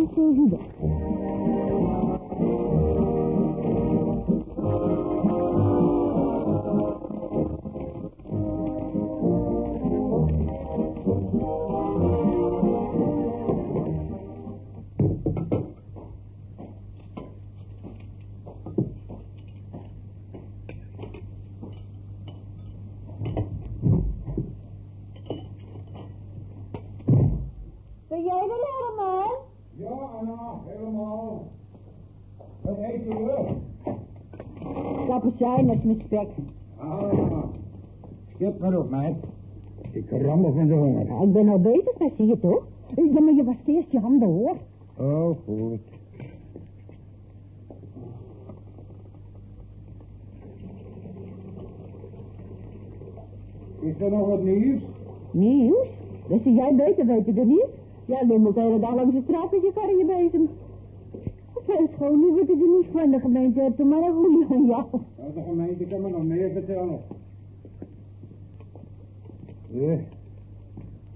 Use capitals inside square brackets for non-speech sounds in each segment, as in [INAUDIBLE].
Regie, Jan C. Hubert. Kapucijners met spek. Ah, ja. Schip maar op, meid. Ik rammel van de honger. Ja, ik ben al bezig, dat zie je toch? Ja, maar je was eerst je handen, hoor. Oh, goed. Is er nog wat nieuws? Nieuws? Dat zie jij beter weten dan niet. Ja, dan moet de hele dag langs de straat met je karretje bezig. Ik weet gewoon niet wat ik er niet van de gemeente hebt, maar een goeie van jou. Nou, de gemeente kan me nog meer vertellen. Ja,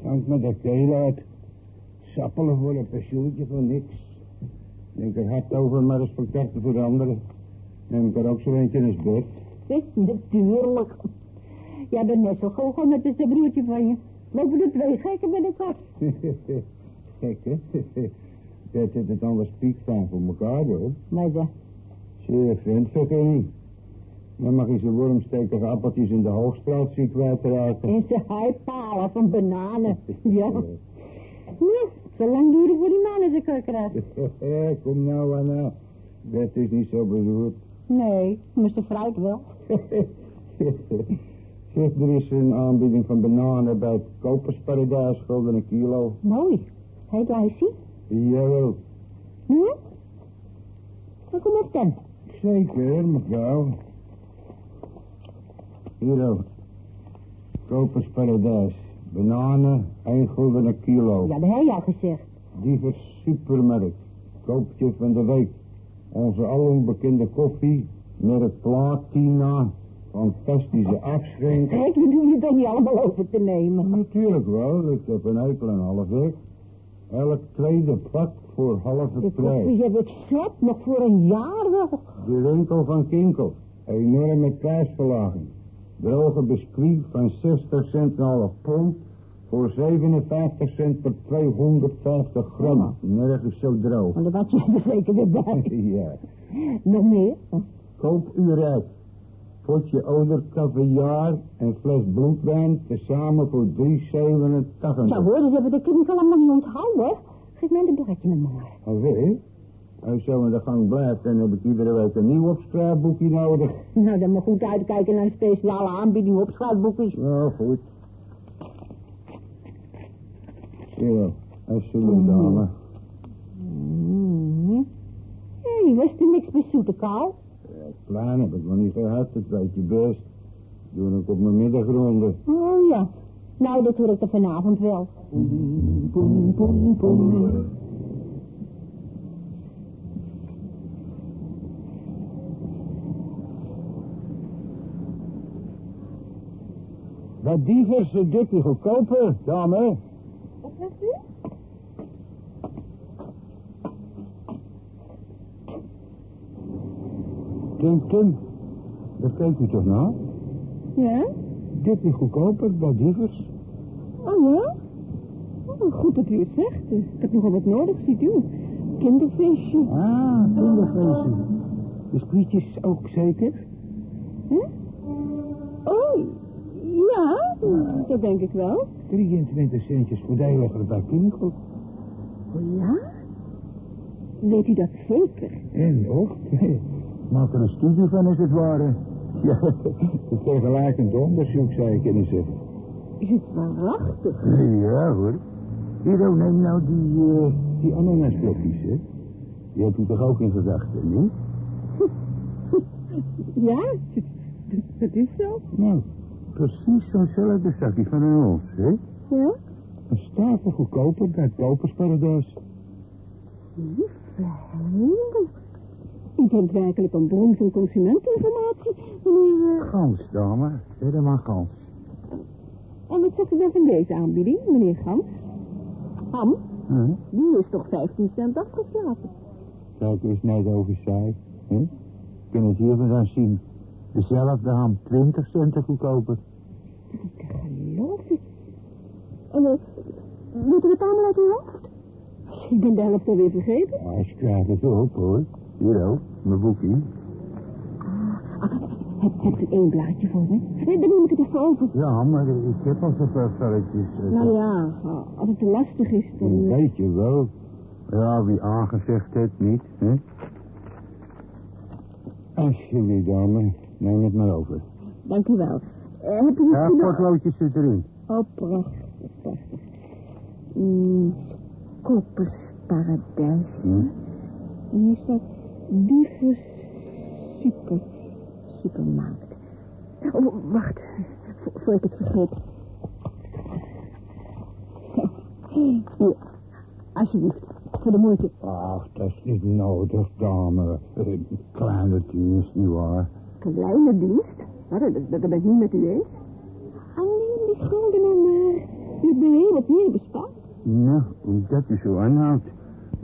hangt met de keel uit. Sappelen voor een pensioentje voor niks. Denk er hard over, maar respecteer voor de anderen. Neem ik er ook zo eentje in het bed. Natuurlijk. Jij bent net zo goochel met het broertje van je. Lopen de twee gekken met elkaar. [LAUGHS] Gek, hè? Dat zit het anders piek staan voor elkaar, hoor. Maar ze, Zeer vriend, vergunning. Dan mag je zijn wormstekige appeltjes in de hoogstraat zien kwijtraken. en ze haaipalen van bananen. [LAUGHS] Ja. Ja, zo lang duren voor die mannen ze kan krijgen. [LAUGHS] Kom nou, Anna. Dat is niet zo beroerd. Nee, maar ze fruit wel. [LAUGHS] Zeg, er is een aanbieding van bananen bij het kopersparadijs, gulden een kilo. Mooi. Heet lijstje? Jawel, Hm? Waar kom ik dan? zeker, mevrouw. Hier ook. Kopersparadijs. Bananen, één gulden een kilo. Ja, dat heb je al gezegd. Dievers Supermarkt. Koopje van de week. Onze alombekende koffie. Merk Platina. Fantastische afschenk. Kijk, die doe je toch niet allemaal over te nemen. Natuurlijk wel. Ik heb een eikel en half weg. Elk tweede pak voor halve De prijs. koffie heb ik zat, nog voor een jaar wel. De winkel van Kinkel. Enorme prijsverlaging. Droge biscuit van 60 cent een half pond. Voor 57 cent per 250 gram. Nergens zo droog. Maar dat was je er zeker weer bij. [LAUGHS] ja. Nog meer? Koop u rijk. Potje ouder caviar en fles bloedwijn tezamen voor 3,87. Ja hoor, ze hebben de kind allemaal niet onthouden. Geef mij een bordje met maar. Alweer? Als je zo in de gang blijft, dan heb ik iedere week een nieuw opschrijfboekje nodig. [LAUGHS] Nou, dan moet goed uitkijken naar een speciale aanbieding op schrijfboekjes. Ja, goed. Zo, alsjeblieft, dame. Mm. Hé, was er niks met zoete kou? Klein heb ik nog niet gehad, dat weet je best. Doe ik op mijn middagronde. Oh ja. Nou, dat hoor ik er vanavond wel. Poem, poem, poem. Wat dievers dikkie goedkoper, dame. Wat zegt u? Kim, daar kijkt u toch naar? Ja? Dikkie goedkoper, wat dievers. Oh ja? Oh, goed dat u het zegt. Ik heb nogal wat nodig, ziet u. Kinderfeestje. Ah, kinderfeestje. Biscuitjes ook zeker? Hè? Oh, ja, dat denk ik wel. 23 centjes voordeliger bij Kinkel. Oh ja? Weet u dat zeker? En nog? [LAUGHS] Maak er een studie van als het ware. Ja, het vergelijkend onderzoek zou je kunnen zeggen. Is het waarachtig? Ja hoor. Hero, neem nou die, eh die ananasblokjes, hè. Die hebt u toch ook in gedachten, niet? [LAUGHS] Ja, dat is zo. Nou, precies zo'nzelfde zakje van een ons, hè. Ja? Een stapel goedkoper bij het kopersparadijs. Lieve hemel. Bent werkelijk een bron van consumenteninformatie, meneer... eh, Gans, dame. Helemaal gans. En wat zegt u dan van deze aanbieding, meneer Gans? Ham? Huh? Die is toch 15 cent afgeslagen? Kijk eens net over zij. Hè? Kun het hier vandaan zien. Dezelfde ham 20 centen goedkoper. Ik geloof het. En uh, weet u het allemaal uit uw hoofd? Ik ben de helft alweer vergeten. Maar ik schrijf het op hoor. Ook, mijn boekje. Ah, heb, heb u één blaadje voor me? Dan neem ik het even over. Ja, maar ik heb al zoveel velletjes. eh, Nou ja, als het te lastig is, dan... Eh, beetje wel. Ja, wie aangezegd heeft niet, hè? Alsjeblieft, dame. Neem het maar over. Dank u wel. Eh, hebt u Ja, potloodjes zit erin. Oh, prachtig, prachtig. Mm, Koppersparadijs. Hm? Hier Dievers Super, Supermarkt. Oh, wacht, Vo- voor ik het vergeet. Hier, alsjeblieft, voor de moeite. Ach, dat is niet nodig, dame. Eh, Kleine dienst, nietwaar? Kleine dienst? Nou, dat, dat, dat ben ik niet met u eens. Nee, die schulden nou maar. U bent heel wat meer bespaard. Nou, dat u zo aanhoudt.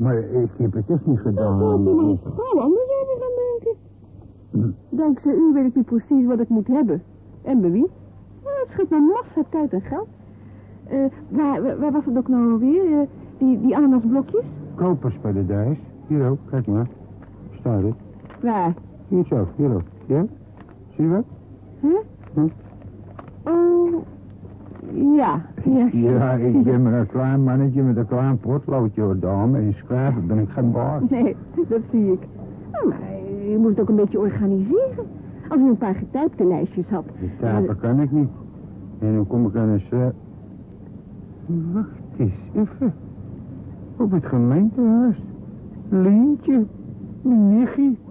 Maar ik heb het echt niet gedaan. zou u maar eens gauw anders over gaan denken. Dankzij u weet ik nu precies wat ik moet hebben. En bij wie? Nou, het scheelt me massa tijd en geld. Eh, waar, waar, waar was het ook nou alweer? Eh, die, die ananasblokjes? Kopersparadijs. Hier ook, kijk maar. Staat het. Waar? Hier zo, hier ook. Ja? Zie je wat? Huh? Hm? Oh, ja. Ja, Ja, ik ben maar een klein mannetje met een klein potloodje, hoor, dame. En schrijven ben ik geen baas. Nee, dat zie ik. Oh, maar je moet het ook een beetje organiseren. Als u een paar getypte lijstjes had. De typen kan ik niet. En hoe kom ik aan een. Wacht eens even. Op het gemeentehuis. Lientje. Mijn nichtje.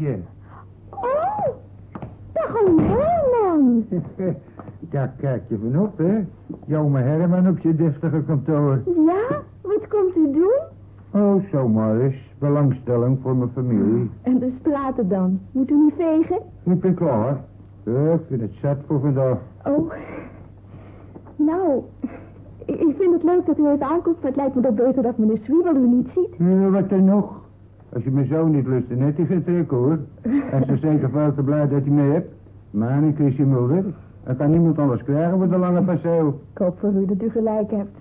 Oh, Lientje. Oh, dag Herman. [LAUGHS] Daar kijk je van op, hè? Jome Herman op je deftige kantoor. Ja, wat komt u doen? Oh, zomaar eens. Belangstelling voor mijn familie. En de straten dan? Moet u niet vegen? Ik ben klaar. Ja, ik vind het zat voor vandaag. Oh, nou, ik ik vind het leuk dat u even aankomt, maar het lijkt me toch beter dat meneer Zwiebel u niet ziet. Ja, wat dan nog? Als je me zo niet lust, dan hij geen trek, hoor. En ze zeker veel te blij dat hij mee hebt. Maar ik is je moeder. Er kan niemand anders krijgen met een lange passeel. Ik hoop voor u dat u gelijk hebt.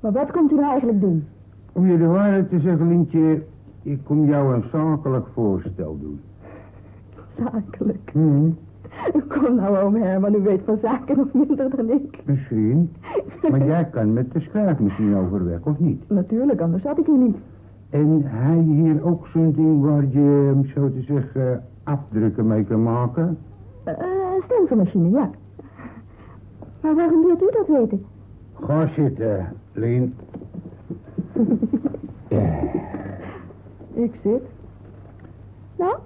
Maar wat komt u nou eigenlijk doen? Om je de waarheid te zeggen, Lientje, ik kom jou een zakelijk voorstel doen. Zakelijk. Hm, Kom nou, oom Herman, u weet van zaken nog minder dan ik. misschien. Maar jij kan met de schrijfmachine overweg, of niet? Natuurlijk, anders had ik u niet. En hij hier ook zo'n ding waar je, om zo te zeggen, afdrukken mee kan maken? Eh, Een stencilmachine, ja. Maar waarom wilt u dat weten? Ga zitten, Lien. [LAUGHS] Ja. Ik zit. Nou?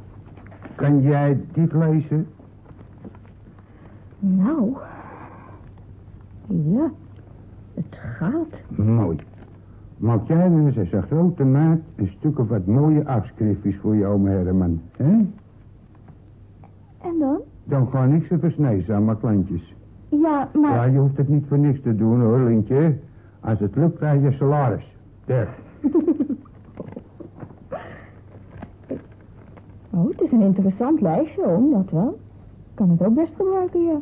Kan jij dit lezen? Nou. Ja, het gaat. Mooi. Maak jij dan eens als een grote maat een stuk of wat mooie afschriftjes voor je oom Herman, hè? En dan? Dan ga ik ze versnijden aan mijn klantjes. Ja, maar... Ja, je hoeft het niet voor niks te doen hoor, Lintje. Als het lukt, krijg je salaris. Daar. [LAUGHS] Oh, het is een interessant lijstje, oom, dat wel. Kan het ook best gebruiken, ja.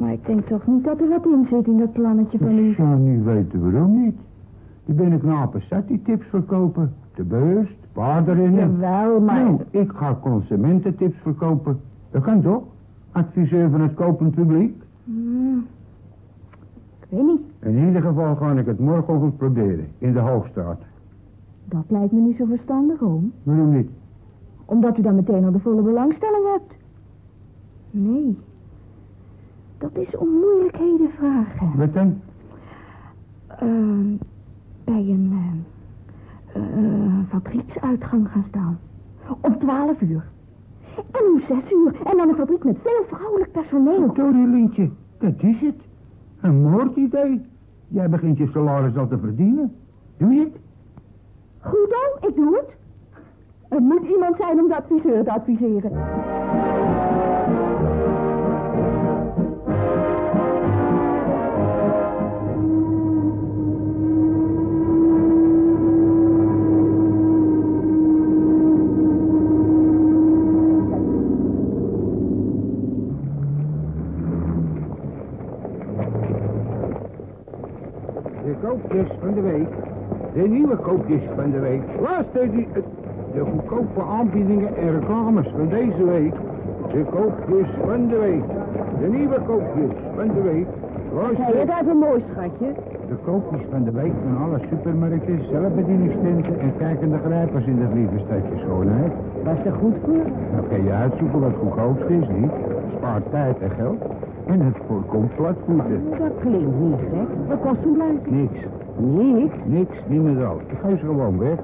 Maar ik denk toch niet dat er wat in zit in dat plannetje van u. Ik zou niet weten waarom niet. Die ben ik knapen zat die tips verkopen. De beurs, de paarderinnen. Jawel, maar... Nou, ik ga consumententips verkopen. Dat kan toch? Adviseur van het kopend publiek. Hmm. Ik weet niet. In ieder geval ga ik het morgenochtend proberen. In de Hoogstraat. Dat lijkt me niet zo verstandig, oom. Waarom niet? Omdat u dan meteen al de volle belangstelling hebt. Nee. Dat is om moeilijkheden vragen. Wat dan? Ehm, bij een eh, eh, fabrieksuitgang gaan staan. Om twaalf uur. En om zes uur. En dan een fabriek met veel vrouwelijk personeel. Torielientje, dat is het. Een moordidee. Jij begint je salaris al te verdienen. Doe je het? Goed dan, ik doe het. Er moet iemand zijn om de adviseur te adviseren. Nieuwe koopjes van de week. Laatste die... De goedkope aanbiedingen en reclames van deze week. De koopjes van de week. De nieuwe koopjes van de week. Luister. Zei je dat een mooi schatje? De koopjes van de week van alle supermarkten, zelfbedieningstenten en kijkende grijpers in het lieve stadje schoonheid. Was er goed voor? Dan kan je uitzoeken wat goedkoopst is, niet? Spaart tijd en geld. En het voorkomt platvoeten. Dat klinkt niet gek. Wat kost lang? Niks. Niks. Niks, niet meer. Ik ga ze gewoon weg.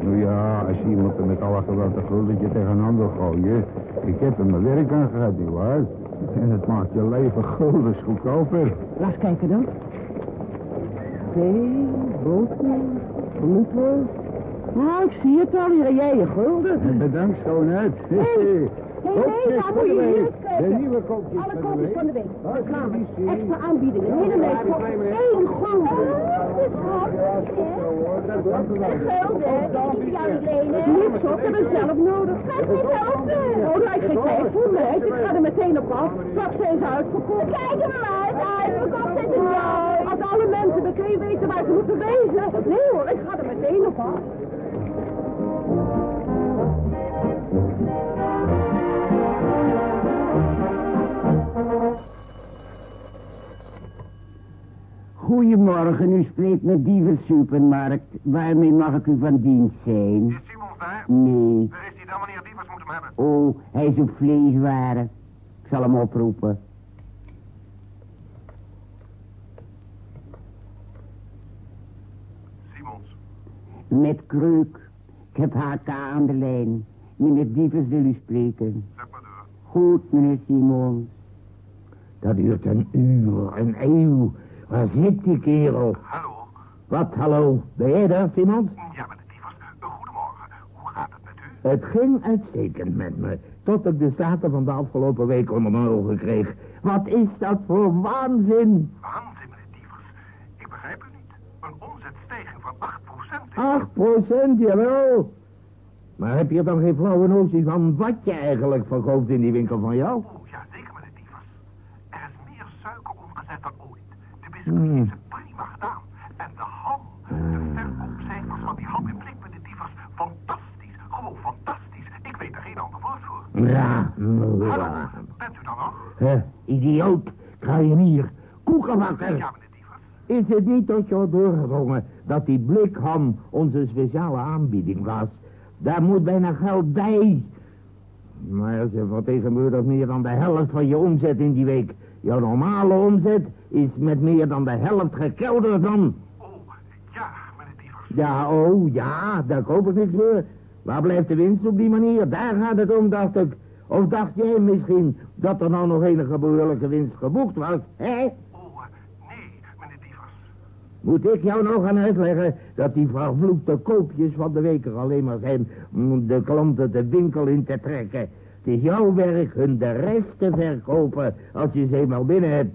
Nou ja, als je iemand er met alle geweld een een ander gooien. Ik heb er mijn werk aan gehad, nietwaar? En het maakt je leven guldens goedkoper. Laat eens kijken dan. Thee, boter, bloedworst. Nou, ik zie het al, hier jij je gulden. En bedankt, schoonheid. Hey. Nee, nee, Koopjes daar moet je hier eens. De nieuwe koopjes Alle van de koopjes van de week. Reclame, is extra aanbiedingen. Hele week voor één gulden. Is? Gulden, ik die jou niet lenen. Niks op, dat heb ik zelf nodig. Gaat niet helpen. Oh, is geen tijd voor, meid. Ik ga er meteen op af. Straks zijn ze uitverkocht. Kijk er maar uit, eigenlijk ontzettend mooi. Als alle mensen meteen weten waar ze moeten wezen. Nee hoor, ik ga er meteen op af. Goedemorgen, u spreekt met Dieven Supermarkt. Waarmee mag ik u van dienst zijn? Is Simons daar? Nee. Waar is hij dan, meneer Dievers moet hem hebben? Oh, hij is op vleeswaren. Ik zal hem oproepen. Simons. Met Kreuk. Ik heb HK aan de lijn. Meneer Dievers wil u spreken. Zeg maar door. Goed, meneer Simons. Dat duurt een uur, een eeuw. Waar zit die kerel? Hallo? Wat, hallo? Ben jij daar, Simons? Ja, meneer Dievers. Uh, goedemorgen. Hoe gaat het met u? Het ging uitstekend met me. Tot ik de staten van de afgelopen week onder mijn ogen kreeg. Wat is dat voor waanzin? Waanzin, meneer Dievers. Ik begrijp u niet. Een omzetstijging van 8%. 8 procent, jawel. Maar heb je dan geen flauwe notie van wat je eigenlijk verkoopt in die winkel van jou? Oh, ja, zeker, meneer Dievers. Er is meer suiker omgezet dan ooit. De biscuit Hmm. prima gedaan. En de ham. De verkoopcijfers van die ham in blik, meneer Dievers. Fantastisch. Gewoon fantastisch. Ik weet er geen ander woord voor. Ja, bent u dan nog? Hè, idioot, kruienier, koekenbakker. Ja, meneer Dievers. Is het niet tot jou doorgedrongen dat die blikham onze speciale aanbieding was? Daar moet bijna geld bij. Maar ze vertegenwoordigt meer dan de helft van je omzet in die week. Jouw normale omzet is met meer dan de helft gekelderd dan. Oh, ja, meneer Dievers. Ja, oh, ja, daar koop ik niks voor. Waar blijft de winst op die manier? Daar gaat het om, dacht ik. Of dacht jij misschien dat er nou nog enige behoorlijke winst geboekt was, hè? Oh, eh, nee, meneer Dievers. Moet ik jou nou gaan uitleggen dat die vervloekte koopjes van de week er alleen maar zijn om de klanten de winkel in te trekken? Het is jouw werk hun de rest te verkopen als je ze eenmaal binnen hebt.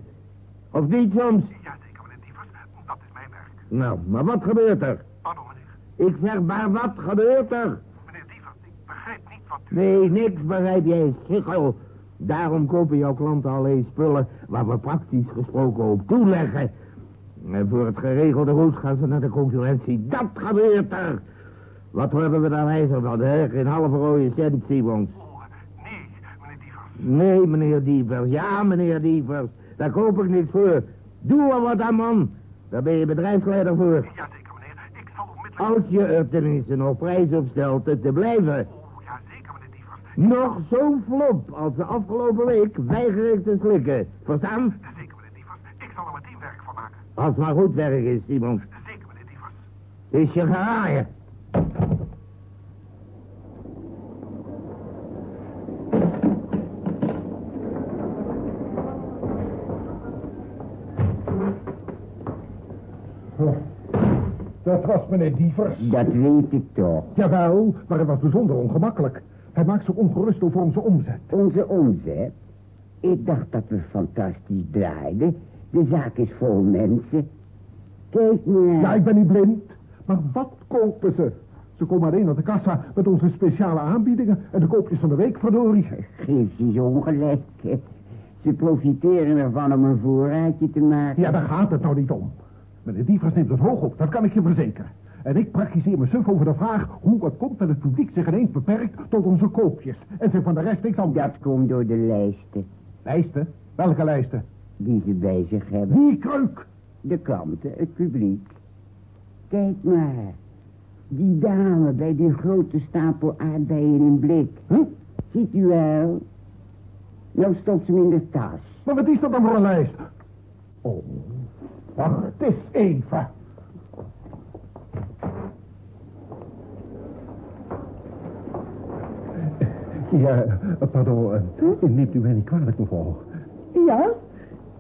Of niet soms? Ja, zeker, meneer Dievers. Dat is mijn werk. Nou, maar wat gebeurt er? Pardon, meneer. Ik zeg maar, wat gebeurt er? Meneer Dievers, ik begrijp niet wat u... Nee, niks begrijp jij, sikkel. Daarom kopen jouw klanten alleen spullen waar we praktisch gesproken op toeleggen. En voor het geregelde goed gaan ze naar de concurrentie. Dat gebeurt er. Wat hebben we daar wijzer van, hè? Geen halve rode cent, Simons. Oh, nee, meneer Dievers. Nee, meneer Dievers. Ja, meneer Dievers. Daar koop ik niks voor. Doe er wat aan, man. Daar ben je bedrijfsleider voor. Ja, zeker, meneer. Ik zal onmiddellijk... Als je er tenminste nog prijs op stelt het te blijven. Oh, ja, zeker, meneer Dievers. Nog zo flop als de afgelopen week weiger ik te slikken. Verstaan? Zeker, meneer Dievers. Ik zal er meteen werk van maken. Als het maar goed werk is, Simon. Zeker, meneer Dievers. Is je geraaien? Dat was meneer Dievers. Dat weet ik toch. Jawel, maar het was bijzonder ongemakkelijk. Hij maakt zich ongerust over onze omzet. Onze omzet? Ik dacht dat we fantastisch draaiden. De zaak is vol mensen. Kijk maar. Ja, ik ben niet blind. Maar wat kopen ze? Ze komen alleen naar de kassa met onze speciale aanbiedingen en de koopjes van de week, verdorie. Geef ze ongelijk. Ze profiteren ervan om een voorraadje te maken. Ja, daar gaat het nou niet om. Meneer Dievers neemt het hoog op, dat kan ik je verzekeren. En ik praktiseer me suf over de vraag hoe het komt dat het publiek zich ineens beperkt tot onze koopjes. En zich van de rest niks anders. Dat komt door de lijsten Lijsten? Welke lijsten? die ze bij zich hebben. Die kreuk! De klanten, het publiek. Kijk maar. Die dame bij die grote stapel aardbeien in blik. Huh? Ziet u wel? Nou stopt ze hem in de tas. Maar wat is dat dan voor een lijst? Oh, wacht eens even. Ja, pardon, eh, neemt u mij niet kwalijk, mevrouw. Ja?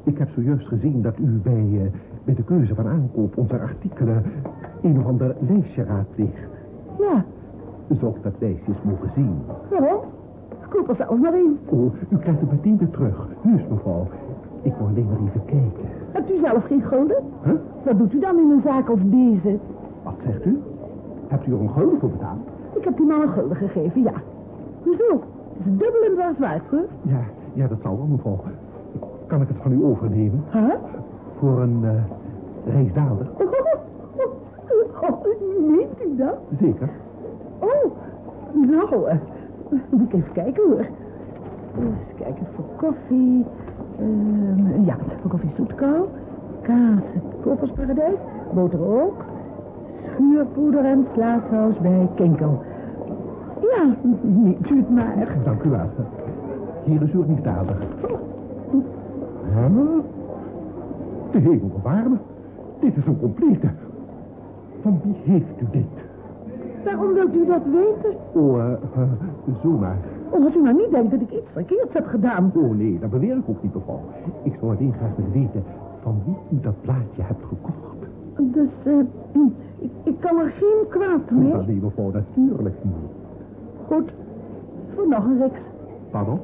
Ik heb zojuist gezien dat u bij, eh, bij de keuze van aankoop onze artikelen een of ander lijstje raadpleegt. Ja. Zou ik dat lijstje eens mogen zien? Waarom? Koop er maar één. Oh, u krijgt het meteen weer terug. Heus, mevrouw. Ik wil alleen maar even kijken. Hebt u zelf geen gulden? Huh? Wat doet u dan in een zaak als deze? Wat zegt u? Hebt u er een gulden voor betaald? Ik heb die man een gulden gegeven, ja. Hoezo? Het is dubbel en dwars waard, hoor. Ja, ja, dat zal wel, mevrouw. Kan ik het van u overnemen? Huh? Voor een uh, reisdaalder? Oh, meent u dat? Zeker. Oh, nou, eh, moet ik even kijken hoor. Eens kijken, voor koffie. Ehm, ja, koffie zoetkou. Kaas, het kopersparadijs. Boter ook. Schuurpoeder en slaatsaus bij Kinkel. Ja, neemt u maar. Dank u wel. Hier is uw reisdaalder. Huh? De hemel bewaar me. Dit is een complete. Van wie heeft u dit? Waarom wilt u dat weten? Oh, eh, eh, zo Oh, als u maar niet denkt dat ik iets verkeerds heb gedaan. Oh nee, dat beweer ik ook niet, mevrouw. Ik zou alleen graag willen weten van wie u dat plaatje hebt gekocht. Dus, eh, ik, ik kan er geen kwaad mee. Oh, nee, mevrouw, natuurlijk niet. Goed, voor nog een riks. Pardon?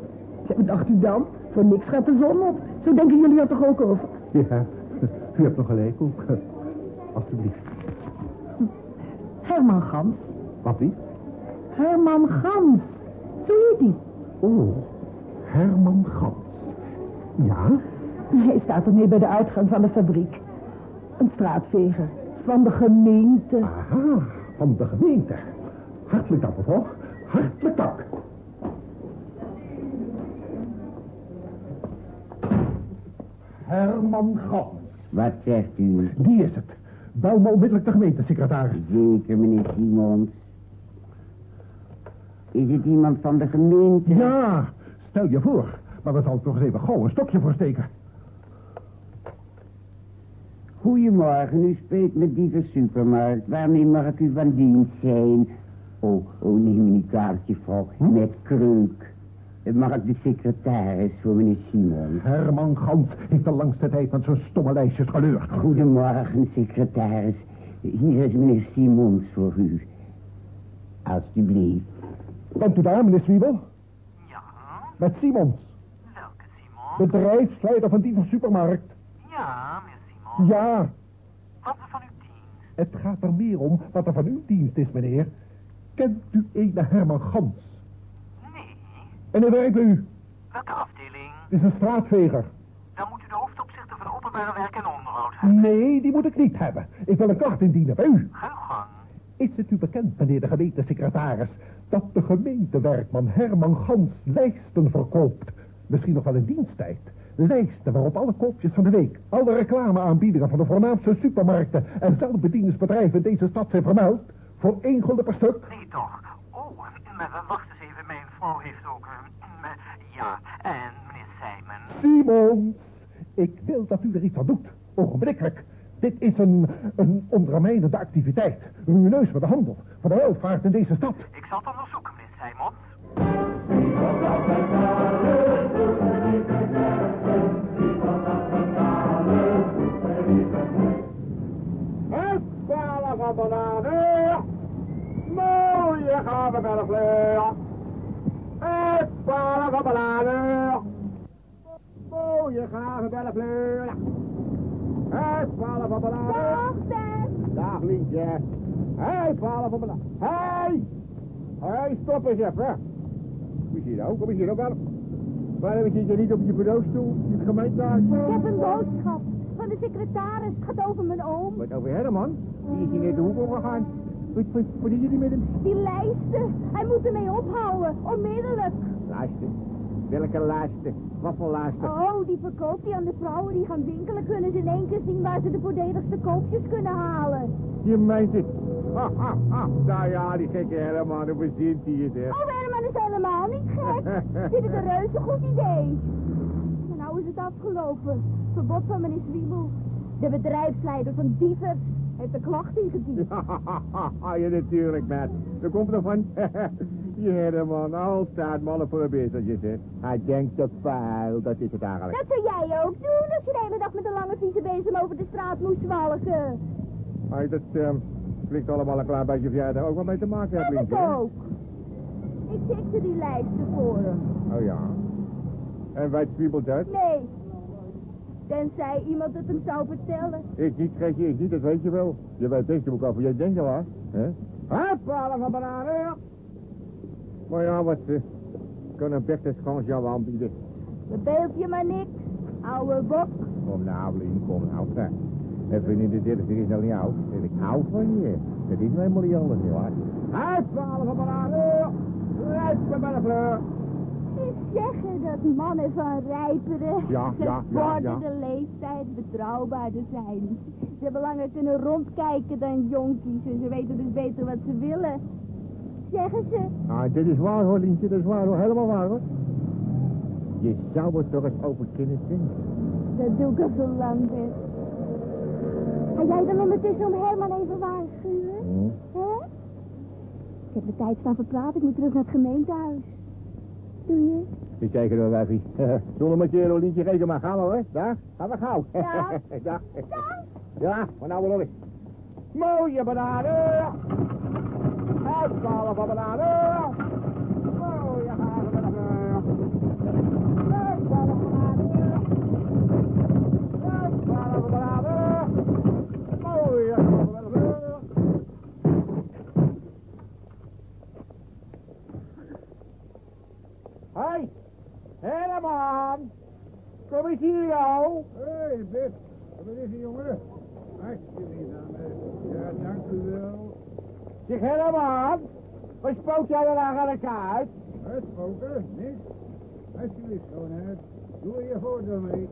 Ja, wat dacht u dan? Voor niks gaat de zon op. Zo denken jullie er toch ook over? Ja, [LAUGHS] u hebt nog gelijk ook. Alsjeblieft. Herman Gans. Wat lief? Herman Gans. Zo heet hij. Oh, Herman Gans. Ja? Hij staat ermee bij de uitgang van de fabriek. Een straatveger. Van de gemeente. Aha, van de gemeente. Hartelijk dank, mevrouw. Hartelijk dank. Herman Gans. Wat zegt u? Die is het. Bel me onmiddellijk de gemeentesecretaris. Zeker, meneer Simons. Is het iemand van de gemeente? Ja, stel je voor. Maar we zal nog eens even gauw een stokje voor steken. Goedemorgen, u spreekt met Diever Supermarkt. Waarmee mag ik u van dienst zijn? Oh, oh, neem me niet kwalijk, juffrouw. Met kreuk. Mag ik de secretaris voor meneer Simons? Herman Gans heeft de langste tijd met zo'n stomme lijstjes geleurd. Goedemorgen, secretaris. Hier is meneer Simons voor u. Alsjeblieft. Bent u daar, meneer Zwiebel? Ja, Met Simons, welke Simon? bedrijfsleider van die supermarkt. Ja, meneer Simon. Ja, Wat is van uw dienst? het gaat er meer om wat er van uw dienst is, meneer. Kent u ene Herman Gans? Nee. En hij werkt bij u. Welke afdeling? Het is een straatveger. Dan moet u de hoofdopzichter van openbare werk en onderhoud hebben. Nee, die moet ik niet hebben. Ik wil een klacht indienen bij u. Ga uw gang. Is het u bekend, meneer de gemeentesecretaris, dat de gemeentewerkman Herman Gans lijsten verkoopt? Misschien nog wel in diensttijd. Lijsten waarop alle koopjes van de week, alle reclameaanbiedingen van de voornaamste supermarkten en zelfbedieningsbedrijven in deze stad zijn vermeld. Voor één gulden per stuk. Nee, toch. Oh, maar wacht eens even. Mijn mevrouw heeft ook... eh, eh, ja, en meneer Simon... Simons, ik wil dat u er iets aan doet. Ogenblikkelijk. Dit is een, een ondermijnende activiteit. Ruïneus voor de handel, voor de welvaart in deze stad. Ik zal het onderzoeken, meneer Simon. Het spelen van bananen. Mooie gave bellevleur. Het spelen van bananen. Mooie gave bellevleur. Het spelen van bananen. Dag, Bert. Dag Lientje. Hé, palen van bananen. Hé! Hé, stop eens even. Kom eens hier nou, kom eens hier nou. Waarom, waarom zit je niet op je bureaustoel in het gemeentehuis? Ik heb een boodschap van de secretaris. Het gaat over mijn oom. Wat over Herman? Die is hier net de hoek opgegaan. Wat, wat, wat is jullie met hem? Die lijsten. Hij moet ermee ophouden. Onmiddellijk. Luister. Welke voor lijsten? Oh, die verkoopt hij aan de vrouwen die gaan winkelen. Kunnen ze in één keer zien waar ze de voordeligste koopjes kunnen halen. Je meent het. Ha, ha, ha. Nou ja, die gekke Herman, hoe verzint hij het, hè? Oh, Herman is helemaal niet gek. [LAUGHS] Vind het een reuze goed idee. Maar nou is het afgelopen. Verbod van meneer Zwiebel. De bedrijfsleider van Dievers heeft een klacht ingediend. ja, [LAUGHS] natuurlijk, Matt. Dat komt er van. [LAUGHS] Die Herman, altijd mannen voor een betertjes, hè. Hij denkt te vuil, dat is het eigenlijk. Dat zou jij ook doen als je de hele dag met een lange vieze bezem over de straat moest zwalgen. Hey, dat ehm, klinkt allemaal een klein beetje of jij daar ook wel mee te maken hebt, En ik ook. Ik tikte die lijsten voor hem. Oh ja. En wij twiebelt uit? Nee. Tenzij iemand het hem zou vertellen. Ik niet, Gretje, ik niet, dat weet je wel. Je weet best ook over jij denkt wel, hè? Halen van bananen, ja. Maar ja, wat uh, kan een beste kans jou aanbieden? Verbeeld je maar niks. Oude bok. Kom nou, Lien, kom nou. hè. Even in de dertig is nog niet oud. En ik hou van je. Dat is helemaal niet anders, hoor. Hup, halen van bananen, ja. Rijp met bananen. Ze zeggen dat mannen van rijpere, Ja, ja, ja, gevorderde leeftijd betrouwbaarder zijn. Ze hebben langer kunnen rondkijken dan jonkies en ze weten dus beter wat ze willen. Zeggen ze. Nou, dit is waar hoor, Lientje, dat is waar hoor, helemaal waar hoor. Je zou er toch eens over kunnen denken. Dat doe ik al zo lang, Bert. Ga jij dan ondertussen om Herman even waarschuwen? Hm? Hè? Ik heb de tijd staan verpraten, ik moet terug naar het gemeentehuis. Doe je? Ik zeker wel, wijfie. [LAUGHS] Zonder met je Lientje, reken maar. Gaan we hoor. Dag, gaan we gauw. Ja. [LAUGHS] Dag. Ja, maar nou wel eens. Mooie bananen. Uitvallen van bananen. Mooie gave bananen. Uitvallen van bananen. Uitvallen van bananen. Mooie gave bananen. Hoi, Herman. Kom eens hier, jou. Hé, hey, Bert. Wat is er, jongen? Alsjeblieft, dan. eh, Ja, dank u wel. Zeg, Herman. Wat spook jij er aan de kaart? Het spoken, niks. Alsjeblieft, schoonheid. Doe je voordeel mee.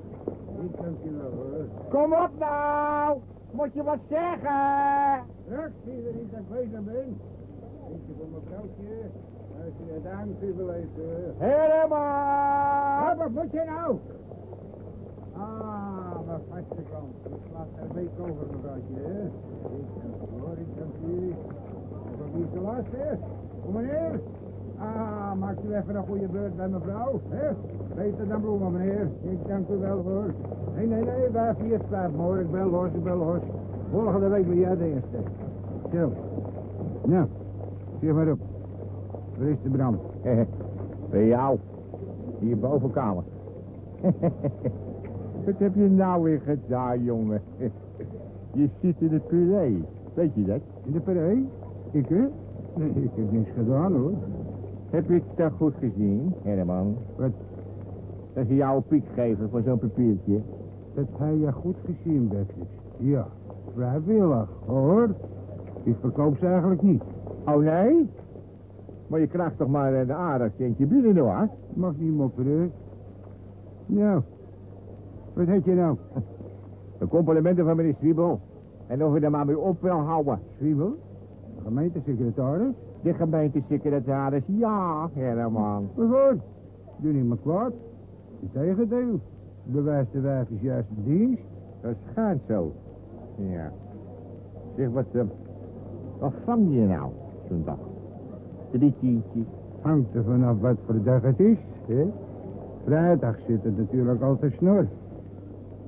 Ik dank je wel, hoor. Kom op nou. Moet je wat zeggen? Straks zie je niet dat ik bezig ben. Eentje voor mijn vrouwtje. Als je het beleeft, hoor. Herman. Ah, wat moet je nou? Ah, mijn vaste klant. Ik slaat er week over, mevrouwtje? Ik dank u, hoor. Ik dank u. Is de laatste? Kom meneer. Ah, maakt u even een goede beurt bij mevrouw, hè? Beter dan bloemen, meneer. Ik dank u wel, hoor. Nee, nee, nee, wij vier spijt, hoor. Ik bel los, ik bel los. Volgende week ben jij de eerste. Zo. Nou, zeg maar op. Waar is de brand? [LAUGHS] Bij jou. Hier bovenkamer. [LAUGHS] Wat heb je nou weer gedaan, jongen? [LAUGHS] Je zit in de puree. Weet je dat? In de puree? Ik, hè? Nee, ik heb niks gedaan, hoor. Heb ik dat goed gezien, Herman? Wat? Dat ze jou een piek geven voor zo'n papiertje. Dat hij je goed gezien, Bertus. Ja, vrijwillig, hoor. Ik verkoop ze eigenlijk niet. Oh, nee? Maar je krijgt toch maar een aardig centje binnen, hoor. Mag niet mopperen. Nou, wat heet je nou? [LAUGHS] De complimenten van meneer Zwiebel. En of je er maar mee op wil houden. Zwiebel? Gemeentesecretaris? De gemeentesecretaris, ja, Herman. Maar goed, doe niet meer kwaad. Integendeel, bewijst de wijfjes juist de dienst. Dat schijnt zo. Ja. Zeg, wat, eh, wat vang je nou zo'n dag? Drie tientjes. Hangt er vanaf wat voor dag het is, hè? Vrijdag zit het natuurlijk al te snor.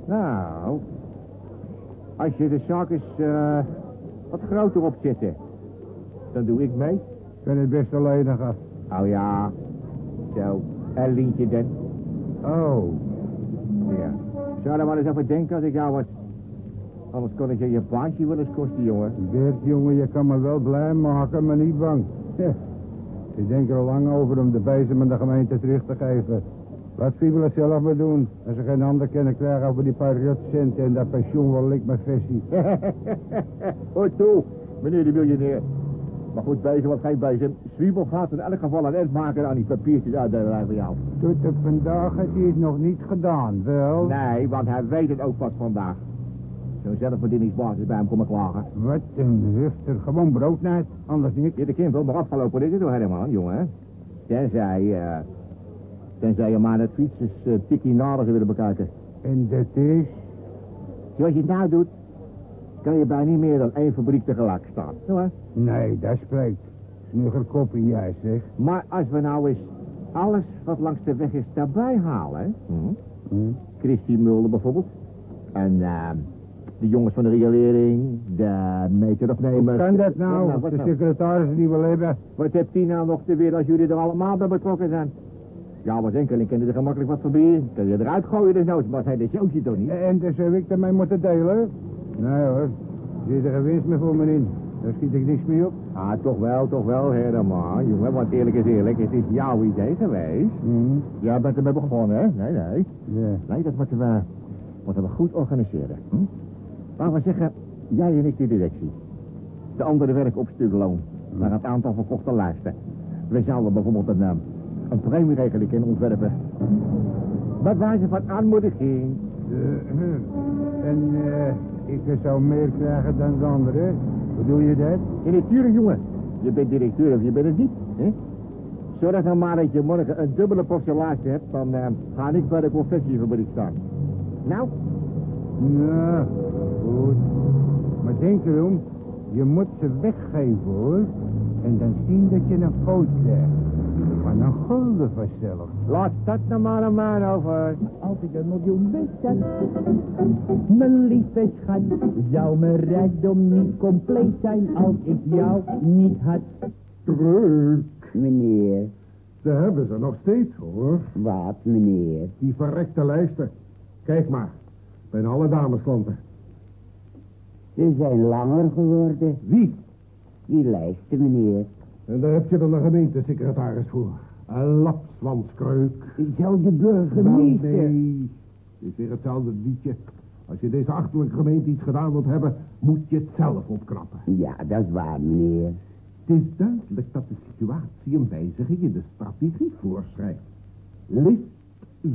Nou, als je de zaak eens eh, wat groter opzetten, dan doe ik mee. Kan het best alleen af. Oh ja, zo. En Lientje dan? Oh, Ja. Zou er maar eens even denken als ik jou was. Anders kon ik je je baantje wel eens kosten, jongen. Bert, jongen, je kan me wel blij maken, maar niet bang. Ik denk er al lang over om de bezem aan de gemeente terug te geven. Laat Fiebel het zelf maar doen. Als ze geen ander kunnen krijgen over die paar rotcenten en dat pensioen wel lik mijn versie. [LAUGHS] Hoor toe, meneer de miljonair. Maar goed, bezem of geen bezem. Zwiebel gaat in elk geval een end maken aan die papiertjes uitdelen van jou. Tot op vandaag heeft hij het nog niet gedaan, wel? Nee, want hij weet het ook pas vandaag. Zo'n zelfverdieningsbasis bij hem komen klagen. Wat een hufter. Gewoon broodnijd, anders niks. Je de kind wel maar afgelopen is het door helemaal, jongen. Tenzij, eh... Tenzij je maar het fietsers uh, tikkie nader zou willen bekijken. En dat is... Zoals je het nou doet, kan je bij niet meer dan één fabriek tegelijk staan. Ja, Nee, dat spreekt. Snuggerkoppie, jij zeg. Maar als we nou eens alles wat langs de weg is daarbij halen, hè? Hm? Christy Mulder bijvoorbeeld. En eh, de jongens van de riolering, de meteropnemers. Kan dat nou? Ja, wat de nou? secretaris die we hebben. Wat hebt die nou nog te weer als jullie er allemaal bij betrokken zijn? Ja, maar enkeling kunnen er gemakkelijk wat proberen. Kun je eruit gooien dus nooit, maar hij de showtje toch niet? En dus heb ik ermee moeten delen? Nee hoor, er zit er geen winst meer voor me in. Daar schiet ik niks mee op. Ah, toch wel, toch wel, Herman, jongen. Want eerlijk is eerlijk, het is jouw idee geweest. Hm? Jij bent ermee begonnen, hè? Nee, nee. Ja. Nee, dat moeten we, moeten we goed organiseren. Hm? Laten we zeggen, jij en ik de directie. De andere werk op stukloon. Naar het aantal verkochte lijsten. We zouden bijvoorbeeld een, eh, een premieregeling kunnen ontwerpen. Met wijze van aanmoediging. Eh, en eh, ik zou meer krijgen dan de anderen. Hoe doe je dat? Ja, natuurlijk, jongen. Je bent directeur of je bent het niet. Hè? Zorg nou maar dat je morgen een dubbele lijsten hebt, dan eh, ga ik bij de confectiefabriek staan. Nou, Nou, goed. Maar denk erom, je moet ze weggeven hoor. En dan zien dat je een fout krijgt. Van een gulden vanzelf. laat dat nou maar aan mij over. Als ik een miljoen bezat, mijn lieve schat, zou mijn rijkdom niet compleet zijn als ik jou niet had. Druk. Meneer, Ze hebben ze nog steeds, hoor. wat meneer? Die verrekte lijsten. Kijk maar. Bijna alle damesklanten. Ze zijn langer geworden, Wie? die lijsten meneer. En daar heb je dan een gemeentesecretaris voor. Een lapswanskreuk. Zou de Wel, burgemeester... nee. Het is weer hetzelfde liedje. Als je deze achterlijke gemeente iets gedaan wilt hebben, moet je het zelf opknappen. Ja, dat is waar meneer. Het is duidelijk dat de situatie een wijziging in de strategie voorschrijft. List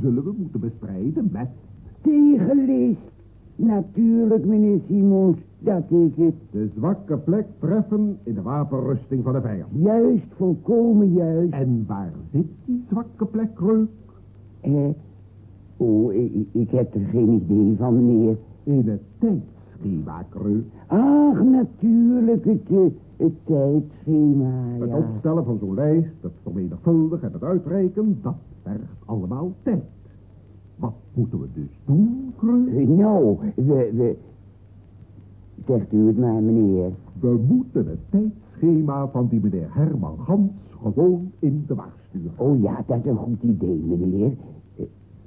zullen we moeten bestrijden met... Tegenlist. Natuurlijk meneer Simons, dat is het. De zwakke plek treffen in de wapenrusting van de vijand. Juist, volkomen juist. En waar zit die zwakke plek, Reuk? Eh, oh, ik, ik heb er geen idee van meneer. In het tijdschema, Reuk. Ach, natuurlijk, het, eh, het tijdschema, Het ja. opstellen van zo'n lijst, het vermenigvuldigen en het uitreiken, dat vergt allemaal tijd. Wat moeten we dus doen, Reuk? Eh, Nou, we, we... Zegt u het maar, meneer. We moeten het tijdschema van die meneer Herman Gans gewoon in de war sturen. Oh ja, dat is een goed idee, meneer. Eh,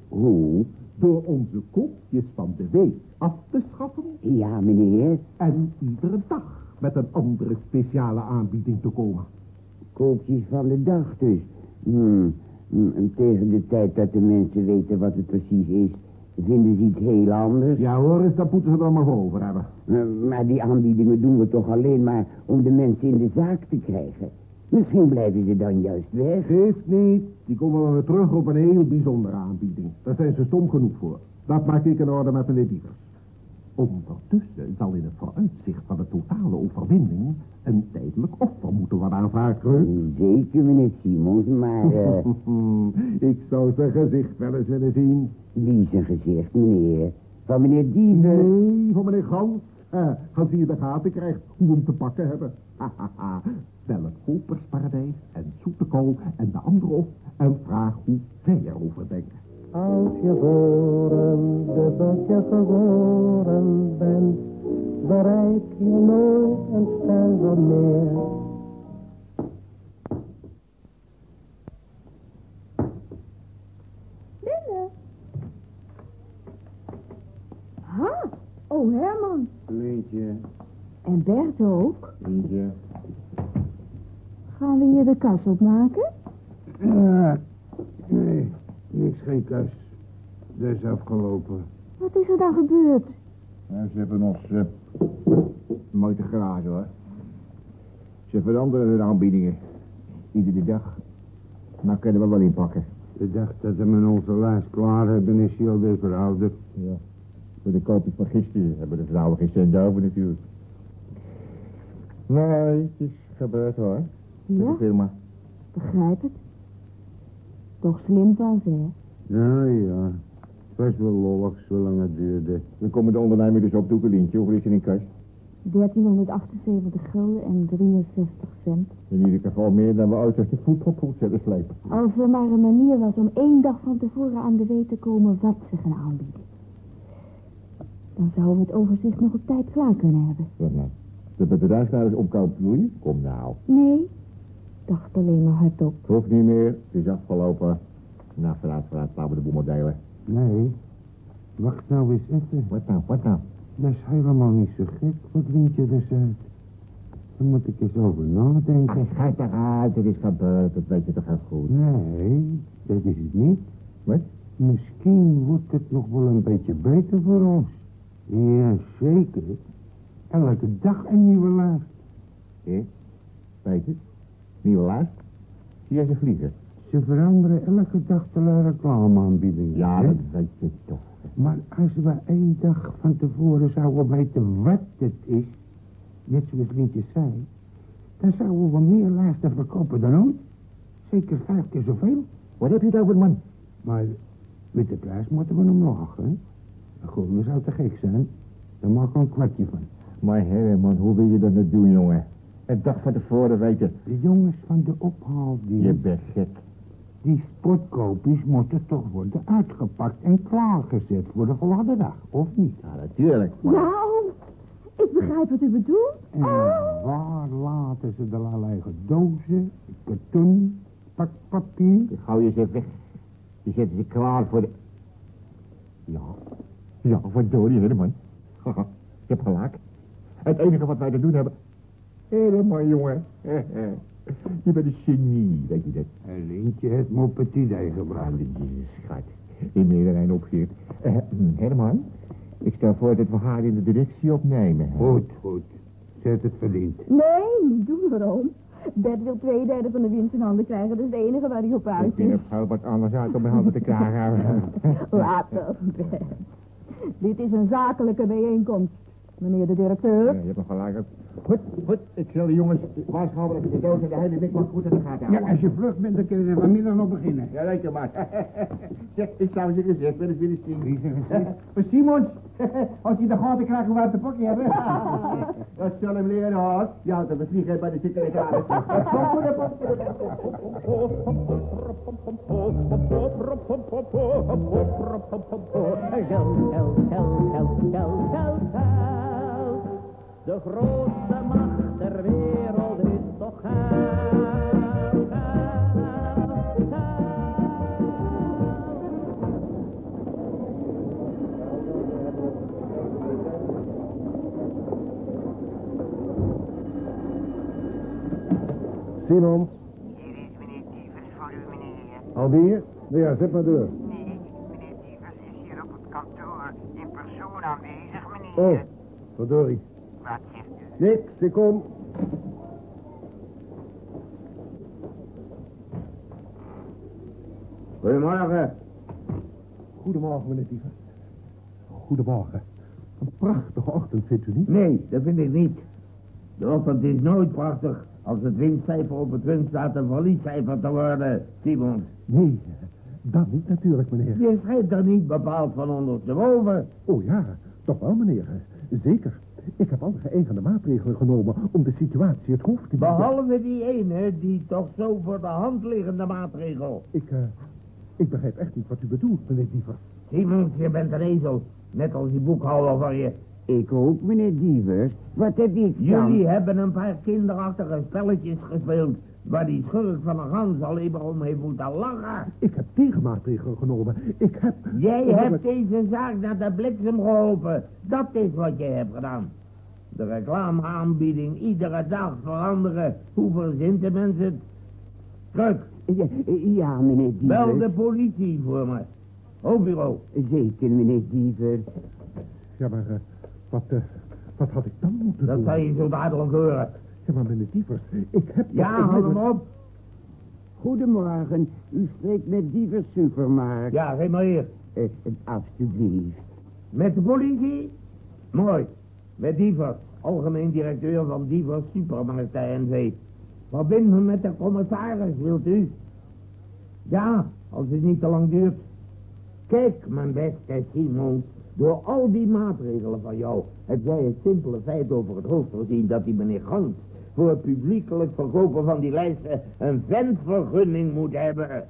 hoe? Door onze koopjes van de week af te schaffen Ja, meneer. en iedere dag met een andere speciale aanbieding te komen. Koopjes van de dag dus. Hmm. En Tegen de tijd dat de mensen weten wat het precies is, vinden ze iets heel anders. Ja hoor, eens, dat moeten ze er maar voor over hebben. Eh, Maar die aanbiedingen doen we toch alleen maar om de mensen in de zaak te krijgen. Misschien blijven ze dan juist weg. Geeft niet, die komen wel weer terug op een heel bijzondere aanbieding. Daar zijn ze stom genoeg voor. Dat maak ik in orde met meneer Dievers. Ondertussen zal in het vooruitzicht van de totale overwinning een tijdelijk offer moeten worden aanvaard, Kreuk. Zeker, meneer Simons, maar... eh, [LAUGHS] Ik zou zijn gezicht wel eens willen zien. wie zijn gezicht, meneer? Van meneer Dieven? Nee, van meneer Gans. Eh, als hij in de gaten krijgt hoe we hem te pakken hebben. [LAUGHS] Bel het Kopersparadijs en Zoetekool en de andere op en vraag hoe zij erover denken. Als je voor een dubbeltje geboren bent, bereik je nooit een stijl meer. Binnen. Ha, oh Herman. Lientje, En Bert ook. lientje. Gaan we hier de kas opmaken? Ja, nee, niks geen kus. Dat is afgelopen. Wat is er dan gebeurd? Ja, ze hebben ons uh, mooi te grazen hoor. Ze veranderen hun aanbiedingen. Iedere dag. Nou kunnen we wel inpakken. De dag dat we met onze lijst klaar hebben, is hij alweer verouderd. Ja. Voor de koopjes van gisteren hebben de vrouwen geen cent over natuurlijk. Nee, het is gebeurd hoor. Met Ja, de firma. begrijp het. Toch slim van ze, hè? Ja, ja. Het was wel lollig zolang het duurde. We komen de ondernemer dus op doeken, Lientje. Hoeveel is er in kast? 1378 gulden en 63 cent. In ieder geval meer dan we ooit als de voetbalpoel zullen slepen. Als er maar een manier was om één dag van tevoren aan de weet te komen wat ze gaan aanbieden. Dan zouden we het overzicht nog op tijd klaar kunnen hebben. Wat nou? De bedrijfsleiders opkopen, bedoel je? Kom nou. Nee, dacht alleen maar hardop. Het hoeft niet meer. Het is afgelopen. Nou, vooruit, vooruit. Laten we de boel maar delen. Nee. Wacht nou eens even. Wat nou, wat nou? Dat is helemaal niet zo gek, wat Lientje er zegt. Daar moet ik eens over nadenken. Ach, schijt eruit. Het is gebeurd. Dat weet je toch heel goed. Nee, dat is het niet. Wat? Misschien wordt het nog wel een beetje beter voor ons. Ja, zeker. Elke dag een nieuwe lijst. Hé? Weet Nieuwe lijst? Zie jij ze vliegen? Ze veranderen elke dag de reclameaanbiedingen. Ja, hè? dat weet je toch. Maar als we één dag van tevoren zouden weten wat het is, net zoals Lientje zei, dan zouden we meer lijsten verkopen dan ooit. Zeker vijf keer zoveel. Wat heb je over, man? Maar met de prijs moeten we hem lachen. Goed, dat zou te gek zijn. Daar maak ik een kwartje van. Maar Herman, hoe wil je dat nou doen, jongen? Een dag van tevoren weten. De jongens van de ophaaldienst, Je bent gek. die sportkoopjes moeten toch worden uitgepakt en klaargezet voor de volgende dag, of niet? Ja, natuurlijk. Ja, oom. Ik begrijp wat u bedoelt. En waar laten ze de lege dozen, karton, pakpapier? Ik gauw je ze weg. Je zet ze klaar voor de... Ja. Ja, verdorie. Haha, je hebt gelijk. Het enige wat wij te doen hebben... Herman, jongen. [LAUGHS] Je bent een genie, weet je dat? Lintje heeft me op het idee gebracht. Jezus, schat. In meerderheid opgeeft. Eh, Herman, ik stel voor dat we haar in de directie opnemen. hè? Goed, goed. Zet het verdiend. Nee, niet doen we oom. Bert wil twee derde van de winst in handen krijgen. Dat is het enige waar hij op Ik uit vind is. het heel wat anders uit om mijn handen te krijgen. [LAUGHS] Later, Bert. Dit is een zakelijke bijeenkomst, meneer de directeur. Ja, je hebt nog gelijk. Goed, goed. Ik zal de jongens waarschuwen dat ze de doos en de hele mikmak goed in de gaten Ja, houden. als je vlug bent, dan kunnen we vanmiddag nog beginnen. Ja, reken maar. [LAUGHS] zeg, ik zou ze gezegd, weer eens zien. Wie zijn gezegd? Voor Simons, als je de gaten krijgt hoe we uit de pakje hebben. [LAUGHS] dat zal hem leren hoor. Ja, dat we vliegen bij de secretaris. Kom voor de Geld, geld, geld, De grootste macht ter wereld is toch geld, geld, geld. Simons, Hier is meneer Dievers voor u, meneer. alweer? Nou ja, zet maar door. Nee, meneer Dievers is hier op het kantoor in persoon aanwezig, meneer. Oh, verdorie. Wat zegt u? Niks, ik kom. Goedemorgen. Goedemorgen, meneer Dievers. Goedemorgen. Een prachtige ochtend, vindt u niet? Nee, dat vind ik niet. De ochtend is nooit prachtig als het windcijfer op het punt staat een verliescijfer te worden, Simons. Nee, dat niet natuurlijk, meneer. Je schrijft er niet bepaald van ondersteboven. Oh ja, toch wel, meneer. Zeker. Ik heb alle geëigende maatregelen genomen om de situatie het hoofd te bieden. Behalve die ene, die toch zo voor de hand liggende maatregel. Ik, eh, ik begrijp echt niet wat u bedoelt, meneer Diever. Simons, je bent een ezel. Net als die boekhouder van je. Ik ook, meneer Dievers. Wat heb ik dan? Jullie hebben een paar kinderachtige spelletjes gespeeld... waar die schurk van een gans alleen maar om heeft moeten lachen. Ik heb tegenmaatregelen genomen. Ik heb... Jij hebt deze zaak naar de bliksem geholpen. Dat is wat je hebt gedaan. De reclameaanbieding iedere dag veranderen. Hoe verzint de mensen het? Kruk, Ja, ja, meneer Dievers. bel de politie voor me. Hoofdbureau. Zeker, meneer Dievers. Ja, maar eh, wat, eh, wat had ik dan moeten Dat doen? zal je zo dadelijk horen. Ja, maar meneer Dievers, ik heb... Ja, hou hem op. Goedemorgen. U spreekt met Dievers Supermarkt. Ja, geef maar hier. Eh, eh, alsjeblieft. Met de politie? Mooi. Met Dievers, algemeen directeur van Dievers Supermarkten NV. Verbind me met de commissaris, wilt u? Ja, als het niet te lang duurt. Kijk, mijn beste Simon, door al die maatregelen van jou heb jij het simpele feit over het hoofd gezien dat die meneer Gans voor het publiekelijk verkopen van die lijsten een ventvergunning moet hebben.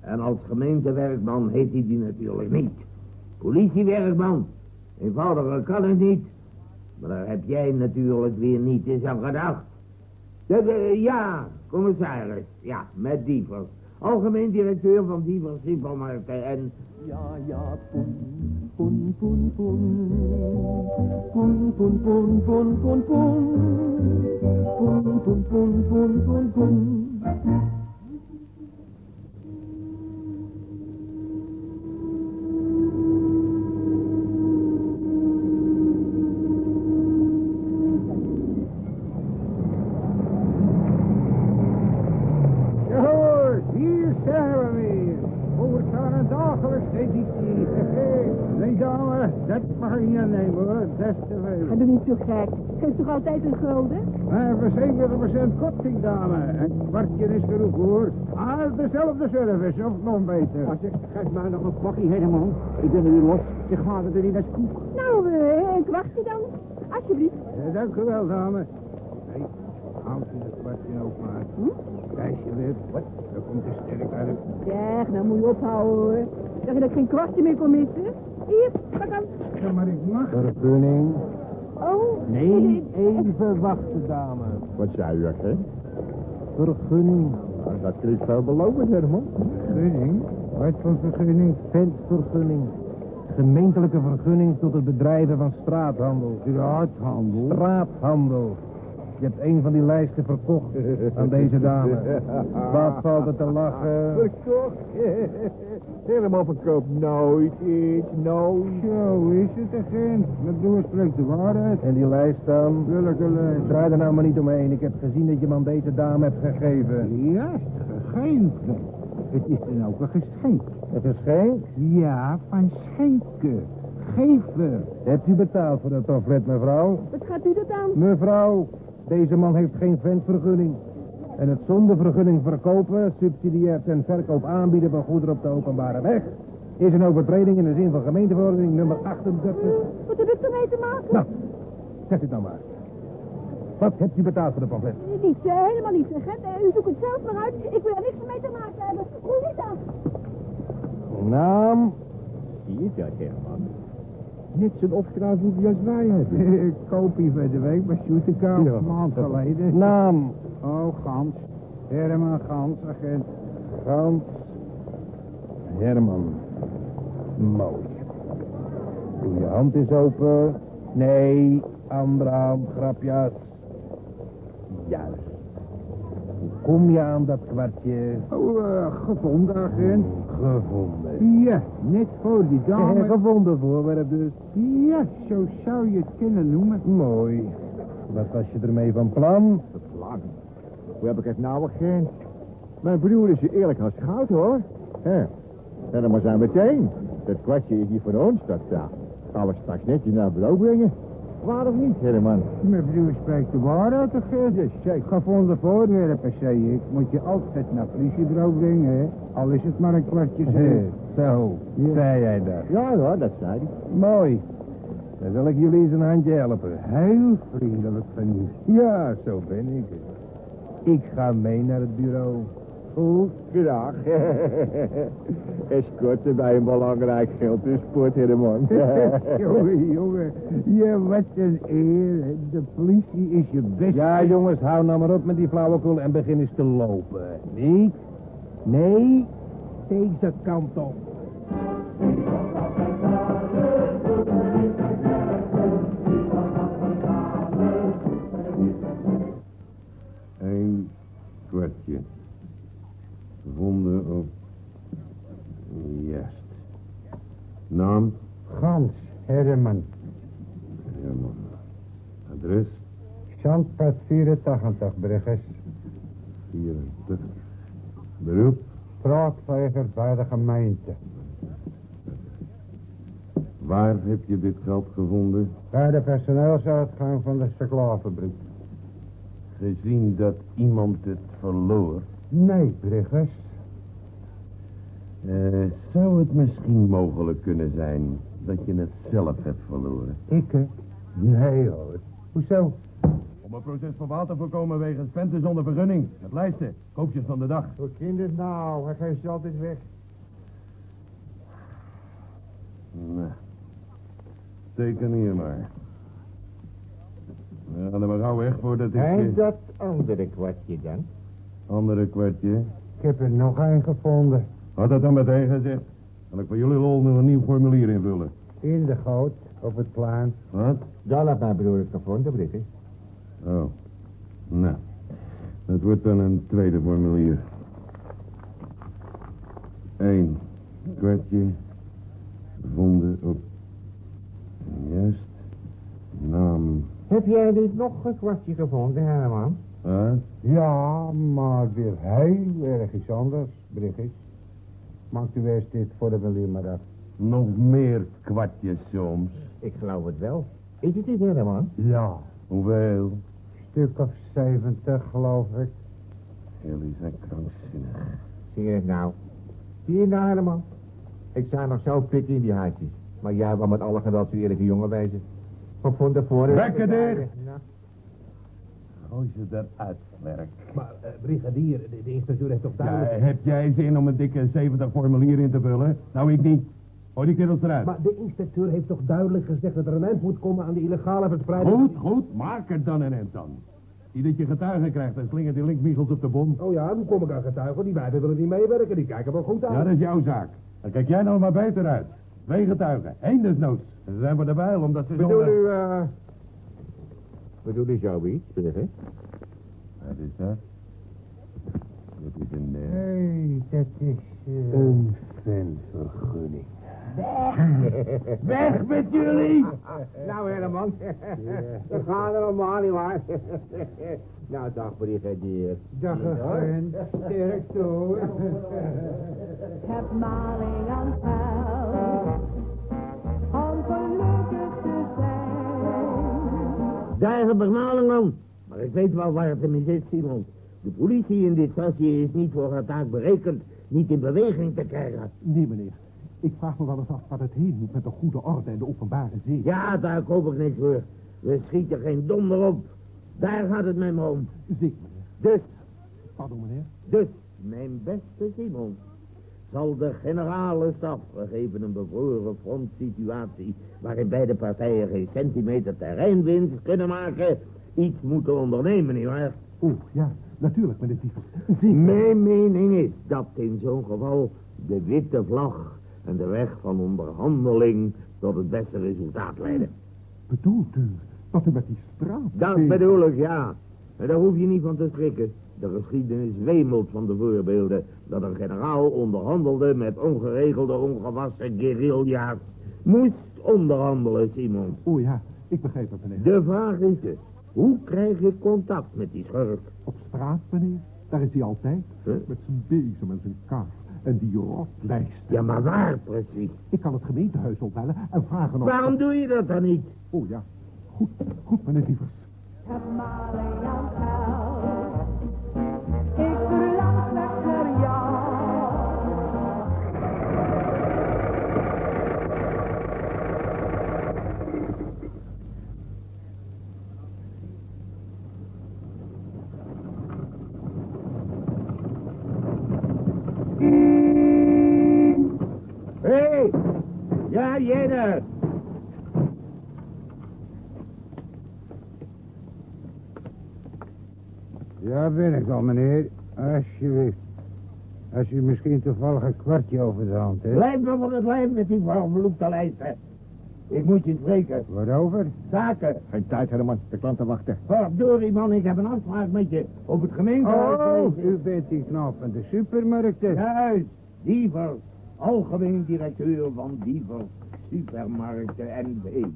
En als gemeentewerkman heeft hij die natuurlijk niet. Politiewerkman, eenvoudiger kan het niet. Maar daar heb jij natuurlijk weer niet eens aan gedacht. Ja, commissaris, ja, met Dievers. Algemeen directeur van Dievers Supermarkten en... Ja, ja, poen, poen, poen, poen, poen. Poen, poen, poen, poen, poen, poen. Gek. Geef toch altijd een gulden? Maar voor 70% korting dame. Een kwartje is genoeg hoor. Ah, dezelfde service, of nog beter. Geef mij nog een pakje, Herman. Ik ben er weer los. Je gaat er niet naar koek. Nou, eh, een kwartje dan. Alsjeblieft. Ja, dank u wel dame. Nee, houd u het kwartje ook maar. Kijk je weer, wat? Daar komt de sterk uit. Zeg, nou moet je ophouden hoor. Zeg je dat ik geen kwartje meer kon missen? Hier, pak aan. Ja, maar ik mag. Vergunning. Oh. Nee, even wachten, dame. Wat zei u, hè? Vergunning. Nou, dat klinkt veelbelovend, Herman. Vergunning? Wat voor vergunning? Ventvergunning. Gemeentelijke vergunning tot het bedrijven van straathandel. Straathandel? Straathandel. Je hebt een van die lijsten verkocht aan deze dame. Wat valt er te lachen? Verkocht? [LAUGHS] Helemaal verkoopt nooit iets, nooit. Zo is het, agent. Mijn broer spreekt de waarheid. En die lijst dan? Welke lijst? Draai er nou maar niet omheen. Ik heb gezien dat je hem aan deze dame hebt gegeven. Juist, geschenken. Het is dan ook een geschenk. Een geschenk? Ja, van schenken. Geven. Hebt u betaald voor dat toilet, mevrouw? Wat gaat u dat aan? Mevrouw, deze man heeft geen ventvergunning. En het zonder vergunning verkopen, subsidieert en verkoop aanbieden van goederen op de openbare weg... is een overtreding in de zin van gemeenteverordening nummer 38. Wat heb ik ermee te maken? Nou, zeg het nou maar. Wat hebt u betaald voor de pamflet? Niets, eh, helemaal niets, agent. Eh, u zoekt het zelf maar uit. Ik wil er niks mee te maken hebben. Hoe zit dat? Naam? Zie je dat, Herman? Net zo'n opschrijfboekje als wij hebben. [LAUGHS] Ik koop hier van de week bij Soetekamp, Ja. een maand geleden. Naam? Oh, Gans. Herman Gans, agent. Frans Herman. Mooi. Doe je hand eens open. Nee, andere hand, grapjas. Juist. Kom je aan dat kwartje? Oh, eh, gevonden, agent. Gevonden. Ja, net voor die dame. Gevonden voorwerp dus. Ja, zo zou je het kunnen noemen. Mooi. Wat was je ermee van plan? Lang. Hoe heb ik het nou agent? Mijn broer is je eerlijk als goud, hoor. Hè? En dan maar zijn meteen. Dat kwartje is hier van ons, dat daar. Gaan we straks netjes naar het bureau brengen. Waar of niet, Herman? Mijn broer spreekt de waarheid, toch, Geert? Gevonden voorwerpen, zei ik, moet je altijd naar het politiebureau brengen, hè? Al is het maar een kwartje zeep. Zo, Ja. zei jij dat. Ja, ja, dat zei hij. Mooi. Dan zal ik jullie eens een handje helpen. Heel vriendelijk van u. Ja, zo ben ik. Ik ga mee naar het bureau. Goed, graag. [LAUGHS] Escorten bij een belangrijk geld in sport, Herman. [LAUGHS] jongen, jongen. Ja, wat een eer. De politie is je beste... Ja, jongens, hou nou maar op met die flauwekul en begin eens te lopen. Niet? Nee, deze kant op. Een kwartje. Gevonden op... Juist. Naam? Gans, Herman. Herman. Adres? Zandpad 84, Bruggers. 84. Beroep? Straatveger bij de gemeente. Waar heb je dit geld gevonden? Bij de personeelsuitgang van de chocoladefabriek. Gezien dat iemand het verloor, Nee, Bruggers. Eh, zou het misschien mogelijk kunnen zijn dat je het zelf hebt verloren. Ik, hè? Nee, hoor. Hoezo? Om een proces van water voorkomen wegens venten zonder vergunning. Het lijsten. Koopjes van de dag. Hoe kind het nou? Hij geeft ze altijd weg. Nou, teken hier maar. Ja, dan maar gauw weg voordat ik... En eh, dat andere kwartje dan? Andere kwartje. Ik heb er nog een gevonden. Had dat dan meteen gezegd? Kan ik voor jullie lol nog een nieuw formulier invullen? In de goot, op het plein. Wat? Daar laat mijn broer het gevonden, Britte. Oh. Nou, dat wordt dan een tweede formulier. Eén kwartje. Gevonden op... Juist. Naam... Heb jij niet nog een kwartje gevonden, Herman? Wat? Ja, maar weer heel erg iets anders, Brigitte. Maakt u eerst dit formulier maar af. Nog meer kwartjes soms. Ik geloof het wel. Is het niet, Herman? Ja. Hoeveel? Stuk of 70, geloof ik. Jullie zijn krankzinnig. Zie je het nou? Zie je het nou, Herman? Ik sta nog zo pik in die haartjes. Maar jij wou met alle geweld zo eerlijke jongen wezen. Van van tevoren... Bekken dicht! Nou, Gooi ze dat uit, werk. Maar, eh, brigadier, de, de inspecteur heeft toch Ja, duidelijk... heb jij zin om een dikke 70 formulier in te vullen? Nou, ik niet. Gooi die kerels eruit. Maar de inspecteur heeft toch duidelijk gezegd dat er een eind moet komen aan de illegale verspreiding... Goed, goed, maak er dan een end aan. Die dat je getuigen krijgt en slingert die linkmiegels op de bom. Oh ja, hoe kom ik aan getuigen? Die wijven willen niet meewerken, die kijken wel goed aan. Ja, dat is jouw zaak. Dan kijk jij nog maar beter uit. Twee getuigen, één desnoods. Ze zijn voor de bijl omdat ze Bedoel zonder- u, eh... Bedoel u zoiets, Brigitte? Wat is dat? Dat is een... eh, Nee, dat is... eh, Een fanvergunning. Weg met jullie! nou, Herman. We gaan er allemaal niet waar. nou, dag, brigadier. Dag, agent. Sterk toe. Ik heb maling aan Daar heb ik maling aan. Maar ik weet wel waar het in zit, Simon. De politie in dit stadje is niet voor haar taak berekend niet in beweging te krijgen. Nee, meneer. Ik vraag me wel eens af wat het heen moet met de goede orde en de openbare zee. Ja, daar koop ik niks voor. We schieten geen donder op. Daar gaat het mij maar om. Zeker, meneer. Dus, Pardon, meneer. dus, mijn beste Simon, zal de generale staf, gegeven een bevroren frontsituatie waarin beide partijen geen centimeter terreinwinst kunnen maken, iets moeten ondernemen, nietwaar? Oh, ja, natuurlijk, meneer. Zeker. Mijn mening is dat in zo'n geval de witte vlag en de weg van onderhandeling tot het beste resultaat leiden. Bedoelt u dat u met die straat... Dat bedoel ik, ja. En daar hoef je niet van te schrikken. De geschiedenis wemelt van de voorbeelden dat een generaal onderhandelde met ongeregelde, ongewassen guerrilla's. Moest onderhandelen, Simon. Oh ja, ik begrijp het, meneer. De vraag is dus, hoe krijg je contact met die schurk? Op straat, meneer. Daar is hij altijd. Huh? Met zijn bezem en zijn kaart. En die rotlijst. Ja, maar waar precies? Ik kan het gemeentehuis opbellen en vragen of... Waarom doe je dat dan niet? Oh ja, goed, goed meneer Dievers. Ja, ben ik al, meneer. Alsjeblieft. Als u misschien toevallig een kwartje over de hand heeft. Blijf me van het lijf met die vervloekte lijsten. Ik moet je spreken. Waarover? Zaken. Geen tijd, Herman. De klanten wachten. Verdorie man, ik heb een afspraak met je op het gemeentehuis. Oh, u bent die knap van de supermarkten. Juist, Dievers. Algemeen directeur van Dievers Supermarkten NV.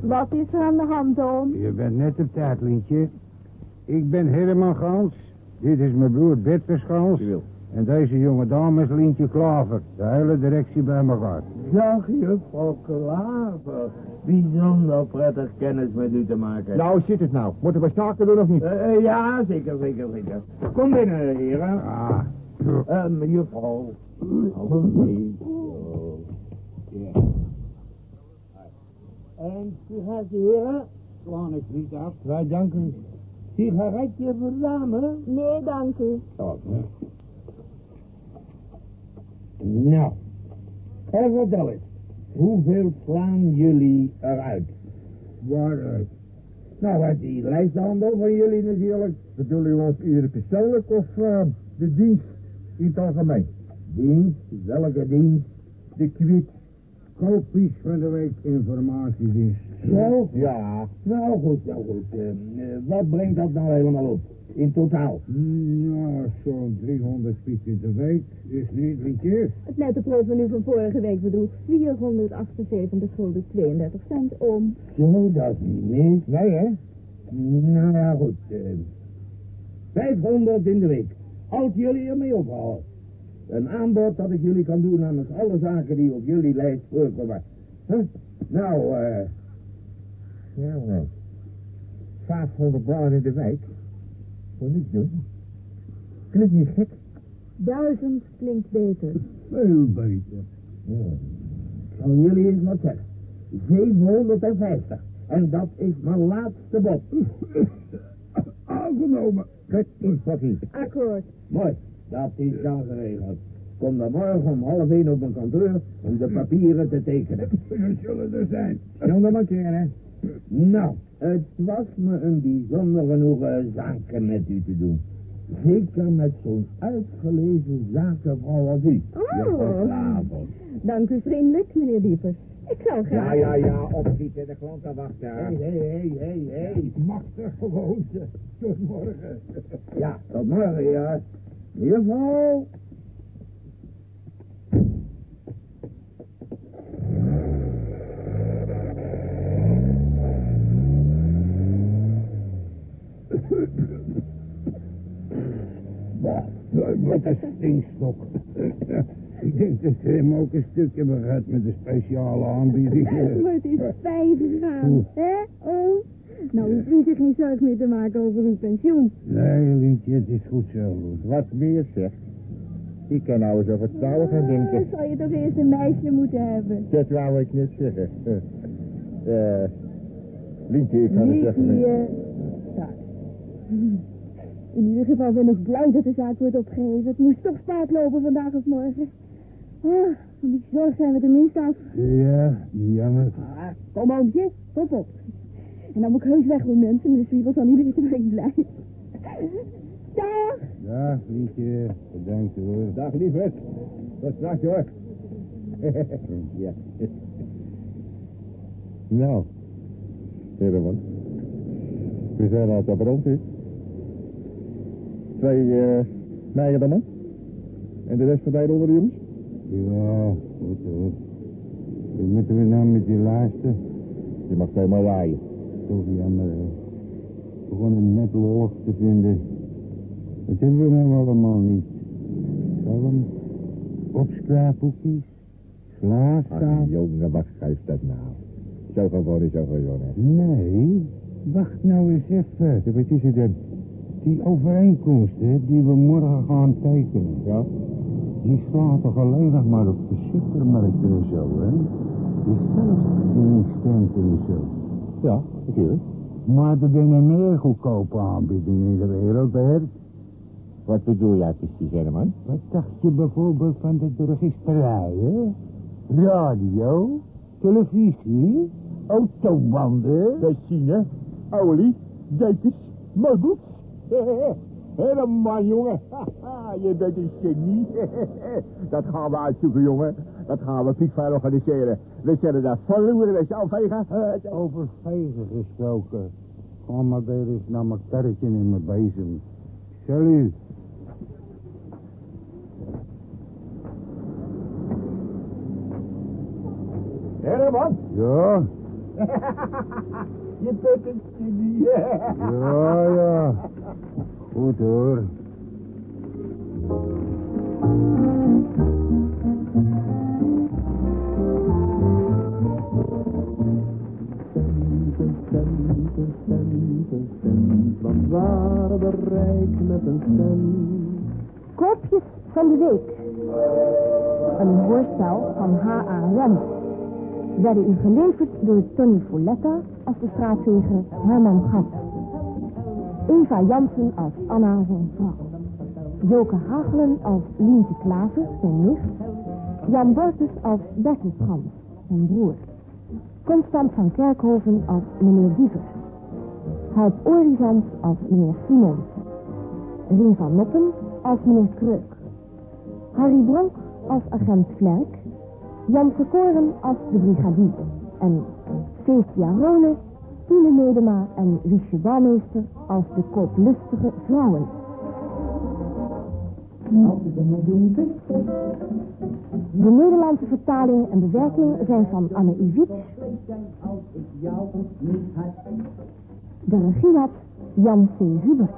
Wat is er aan de hand, oom? Je bent net op tijd, Lientje. Ik ben Herman Gans. Dit is mijn broer Bertus Gans. En deze jonge dame is Lientje Klaver. De hele directie bij elkaar. Dag, juffrouw Klaver. Bijzonder prettig kennis met u te maken. Nou, zit het nou? Moeten we zaken doen of niet? Eh, eh, ja, zeker, zeker, zeker. Kom binnen, heren. Ah, Eh, mevrouw. Alsjeblieft. Zo. Ja. En sigaretje, heren? slaan ik niet af. Wij danken u. Sigaretje voor dame? Nee, dank u. Nou, en vertel eens. Hoeveel slaan jullie eruit? Waaruit? Nou, uit die lijsthandel van jullie natuurlijk. Bedoel u ons ieder persoonlijk of uh, de dienst in het algemeen? Dienst? Welke dienst? De kwit. Kopies van de week informatiedienst. Zo? Ja. Nou goed, nou goed. Eh, eh, wat brengt dat nou helemaal op? In totaal? Nou, zo'n 300 piek in de week is niet liedje. Het nettoprooi van vorige week bedroeg 478 gulden 32 cent, oom. Zo, dat niet mis. Nee, hè? Nou ja, goed. eh 500 in de week. Als jullie ermee ophouden. Een aanbod dat ik jullie kan doen aan alle zaken die op jullie lijst voorkomen. Huh? Nou, eh... Ja, nou. 500 ballen in de week. Voor doen. Klinkt niet gek. Duizend klinkt beter. Veel beter. Ja. Ik zal jullie eens wat zeggen. 750. En dat is mijn laatste bod. [LAUGHS] Aangenomen. Kut in pakkie. Akkoord. Mooi, dat is dan geregeld. Kom dan morgen om half één op mijn kantoor om de papieren te tekenen. [LAUGHS] Er zullen er zijn. Zonder markeren. Nou, het was me een bijzonder genoegen zaken met u te doen. Zeker met zo'n uitgelezen zakenvrouw als u. Oh, dank u vriendelijk, meneer Diepers. Ik zou graag... Ja, ja, ja. Opschieten. De klanten wachten. Hé, hé, hé, hé, hé. Machtig gewoonte. Tot morgen. Ja, tot morgen, ja. Juffrouw. Bah, wat een stinkstok. Ik denk dat ze hem ook een stukje begrijpt met de speciale aanbieding. [LAUGHS] Maar het is fijn gegaan, hè, oom? Nou, u hoeft zich geen zorg meer te maken over uw pensioen. Nee, Lientje, het is goed zo. Wat meer zegt. Ik kan nou eens over trouwen gaan Dan denken. zou je toch eerst een meisje moeten hebben. Dat wou ik net zeggen. [LAUGHS] Eh, Lientje, ik ga het zeggen. In ieder geval ben ik blij dat de zaak wordt opgeheven. Het moest toch spaat lopen vandaag of morgen. Ah, van die zorg zijn we tenminste af. Ja, jammer. Ah, kom oompje, top op. En dan moet ik heus weg voor mensen, maar de zwiebel zal niet weten waar ik blijf. Dag! Dag, Lientje. Bedankt hoor. Dag lieverd. Tot straks hoor. [LAUGHS] ja. Nou, Herman. We zijn uit de brand, hè? Twee uh, meiden man. En de rest van de onder de jongens? Ja, goed hoor. Wat moeten we nou met die laatste? Je mag helemaal rijden. Toch jammer, hè. We begonnen net lollig te vinden. Dat hebben we nou allemaal niet. Kalm, opschraaphoekjes, slaapzaal. Ach, jongen, wat geeft dat nou? Zo gewoon is zo jongen. Nee, wacht nou eens even. Wat is het dan? Die overeenkomst, hè, die we morgen gaan tekenen. Ja? Die slaat toch alleen nog maar op de supermarkten en zo, hè? Die zelfsbedienstenten en zo. Ja, natuurlijk. Maar er zijn meer goedkope aanbiedingen in de wereld, hè? Wat bedoel jij precies, Herman? Wat dacht je bijvoorbeeld van de drogisterij, hè? Radio, televisie, autobanden. Benzine, olie, dekens, meubels. Helemaal, jongen. [LAUGHS] Je bent een genie. [LAUGHS] Dat gaan we uitzoeken, jongen. Dat gaan we piekvaar organiseren. We zullen daar verloeren, we zelf vegen. Over vegen gesproken. Ga maar weer eens naar mijn karretje in mijn bezem. Salut. Herman, Ja, [LAUGHS] je bent een genie. ja, ja. Goed hoor. Wat waren we rijk met een cent. Koopjes van de week. Een voorstel van H.A. Rem. Werden u geleverd door Tony Folletta als de straatveger Herman Gat. Eva Jansen als Anna zijn vrouw. Joke Hagelen als Lientje Klaver, zijn nicht. Jan Bortus als Bertel Schans, zijn broer. Constant van Kerkhoven als meneer Dievers. Huip Orizant als meneer Simons. Rien van Noppen als meneer Kreuk. Harry Bronk als agent Vlerk. Jan Verkoren als de brigadier. En Feestia Role, Tine Medema en Wiesje Bouwmeester als de kooplustige vrouwen. De Nederlandse vertaling en bewerking zijn van Anne Ivic. De regie had Jan C. Wat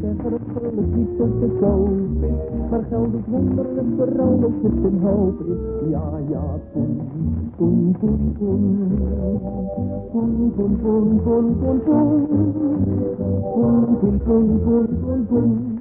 zeggen, het geluk niet zo te koop is. Maar geld is wonderlijk, vooral als het een hoop is. Ja, ja, poen, poen, poen, poen. Poen, poen, poen, poen, poen, poen. Poen, poen, poen, poen, poen, poen.